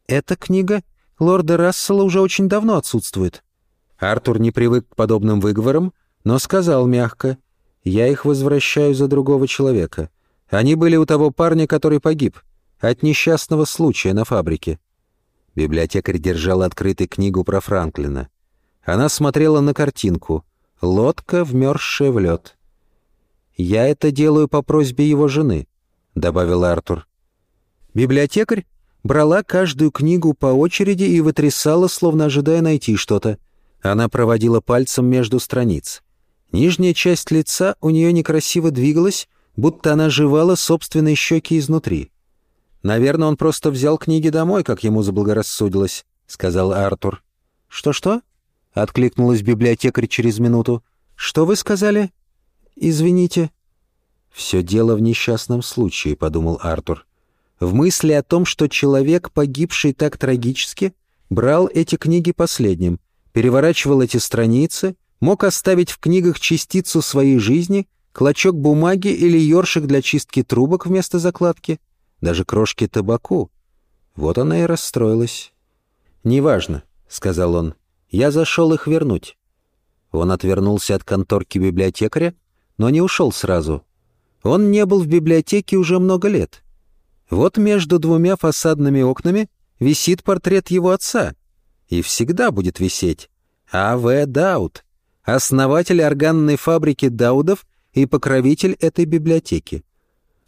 «Эта книга лорда Рассела уже очень давно отсутствует». Артур не привык к подобным выговорам, но сказал мягко, «Я их возвращаю за другого человека. Они были у того парня, который погиб, от несчастного случая на фабрике». Библиотекарь держал открытой книгу про Франклина. Она смотрела на картинку. Лодка, вмерзшая в лед. «Я это делаю по просьбе его жены», — добавил Артур. Библиотекарь брала каждую книгу по очереди и вытрясала, словно ожидая найти что-то. Она проводила пальцем между страниц. Нижняя часть лица у нее некрасиво двигалась, будто она жевала собственные щеки изнутри. «Наверное, он просто взял книги домой, как ему заблагорассудилось», — сказал Артур. «Что-что?» — откликнулась библиотекарь через минуту. «Что вы сказали?» «Извините». «Все дело в несчастном случае», — подумал Артур. В мысли о том, что человек, погибший так трагически, брал эти книги последним, переворачивал эти страницы, мог оставить в книгах частицу своей жизни, клочок бумаги или ёршик для чистки трубок вместо закладки, даже крошки табаку. Вот она и расстроилась. «Неважно», — сказал он, — «я зашел их вернуть». Он отвернулся от конторки библиотекаря, но не ушел сразу. Он не был в библиотеке уже много лет. Вот между двумя фасадными окнами висит портрет его отца — и всегда будет висеть. А.В. Дауд, основатель органной фабрики Даудов и покровитель этой библиотеки.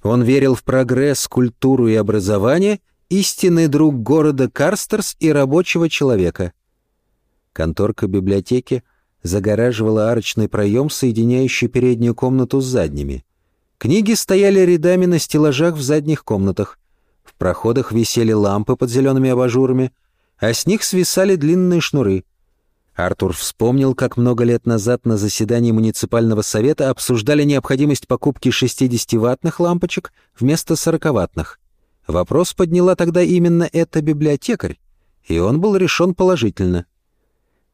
Он верил в прогресс, культуру и образование, истинный друг города Карстерс и рабочего человека. Конторка библиотеки загораживала арочный проем, соединяющий переднюю комнату с задними. Книги стояли рядами на стеллажах в задних комнатах. В проходах висели лампы под зелеными абажурами — а с них свисали длинные шнуры. Артур вспомнил, как много лет назад на заседании муниципального совета обсуждали необходимость покупки 60-ваттных лампочек вместо 40-ваттных. Вопрос подняла тогда именно эта библиотекарь, и он был решен положительно.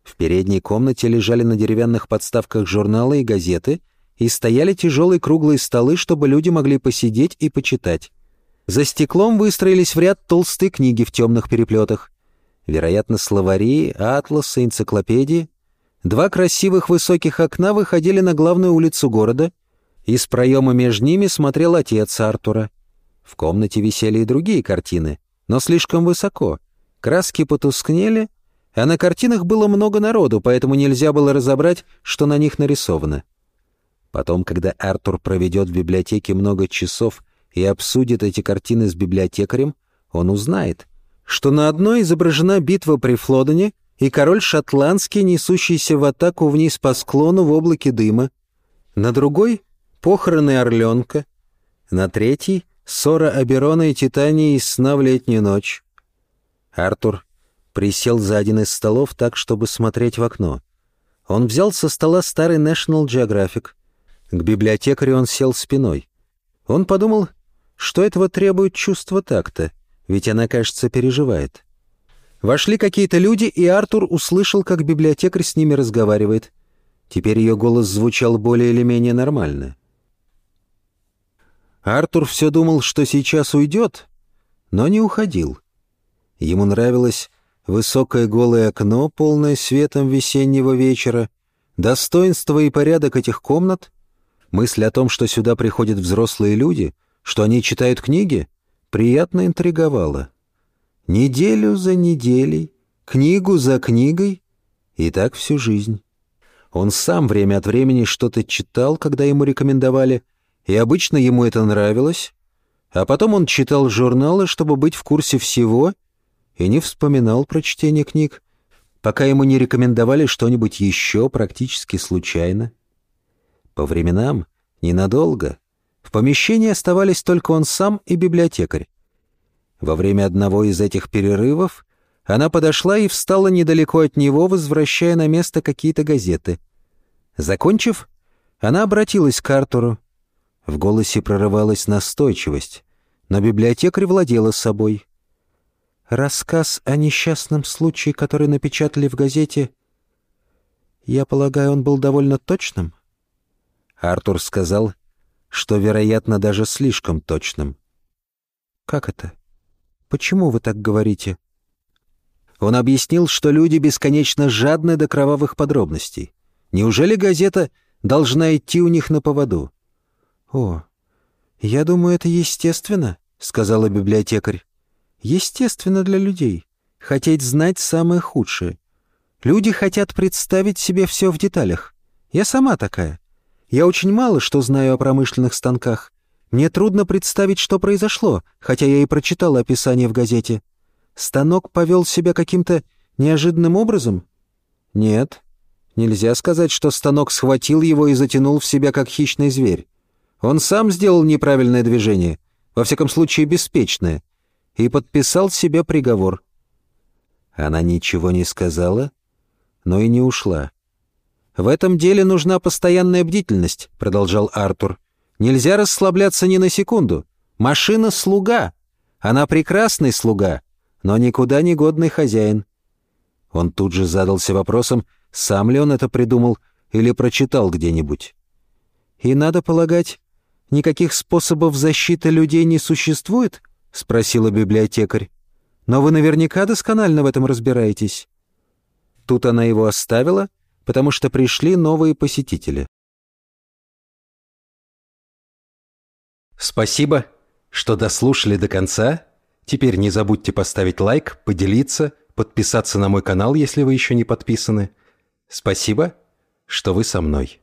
В передней комнате лежали на деревянных подставках журналы и газеты, и стояли тяжелые круглые столы, чтобы люди могли посидеть и почитать. За стеклом выстроились в ряд толстые книги в темных переплетах. Вероятно, словари, атласы, энциклопедии. Два красивых высоких окна выходили на главную улицу города. Из проема между ними смотрел отец Артура. В комнате висели и другие картины, но слишком высоко. Краски потускнели, а на картинах было много народу, поэтому нельзя было разобрать, что на них нарисовано. Потом, когда Артур проведет в библиотеке много часов и обсудит эти картины с библиотекарем, он узнает — что на одной изображена битва при Флодене и король шотландский, несущийся в атаку вниз по склону в облаке дыма, на другой — похороны Орленка, на третьей — ссора Аберона и Титании из сна в летнюю ночь. Артур присел за один из столов так, чтобы смотреть в окно. Он взял со стола старый National Geographic. К библиотекарю он сел спиной. Он подумал, что этого требует чувство такта — ведь она, кажется, переживает. Вошли какие-то люди, и Артур услышал, как библиотекарь с ними разговаривает. Теперь ее голос звучал более или менее нормально. Артур все думал, что сейчас уйдет, но не уходил. Ему нравилось высокое голое окно, полное светом весеннего вечера, достоинство и порядок этих комнат, мысль о том, что сюда приходят взрослые люди, что они читают книги — приятно интриговало. Неделю за неделей, книгу за книгой, и так всю жизнь. Он сам время от времени что-то читал, когда ему рекомендовали, и обычно ему это нравилось, а потом он читал журналы, чтобы быть в курсе всего, и не вспоминал про чтение книг. пока ему не рекомендовали что-нибудь еще практически случайно. По временам, ненадолго, помещении оставались только он сам и библиотекарь. Во время одного из этих перерывов она подошла и встала недалеко от него, возвращая на место какие-то газеты. Закончив, она обратилась к Артуру. В голосе прорывалась настойчивость, но библиотекарь владела собой. «Рассказ о несчастном случае, который напечатали в газете, я полагаю, он был довольно точным?» Артур сказал, что, вероятно, даже слишком точным. «Как это? Почему вы так говорите?» Он объяснил, что люди бесконечно жадны до кровавых подробностей. Неужели газета должна идти у них на поводу? «О, я думаю, это естественно», — сказала библиотекарь. «Естественно для людей. Хотеть знать самое худшее. Люди хотят представить себе все в деталях. Я сама такая. Я очень мало что знаю о промышленных станках. Мне трудно представить, что произошло, хотя я и прочитала описание в газете. Станок повел себя каким-то неожиданным образом? Нет. Нельзя сказать, что станок схватил его и затянул в себя, как хищный зверь. Он сам сделал неправильное движение, во всяком случае беспечное, и подписал себе приговор. Она ничего не сказала, но и не ушла. «В этом деле нужна постоянная бдительность», — продолжал Артур. «Нельзя расслабляться ни на секунду. Машина — слуга. Она прекрасный слуга, но никуда не годный хозяин». Он тут же задался вопросом, сам ли он это придумал или прочитал где-нибудь. «И надо полагать, никаких способов защиты людей не существует?» — спросила библиотекарь. «Но вы наверняка досконально в этом разбираетесь». Тут она его оставила, потому что пришли новые посетители. Спасибо, что дослушали до конца. Теперь не забудьте поставить лайк, поделиться, подписаться на мой канал, если вы еще не подписаны. Спасибо, что вы со мной.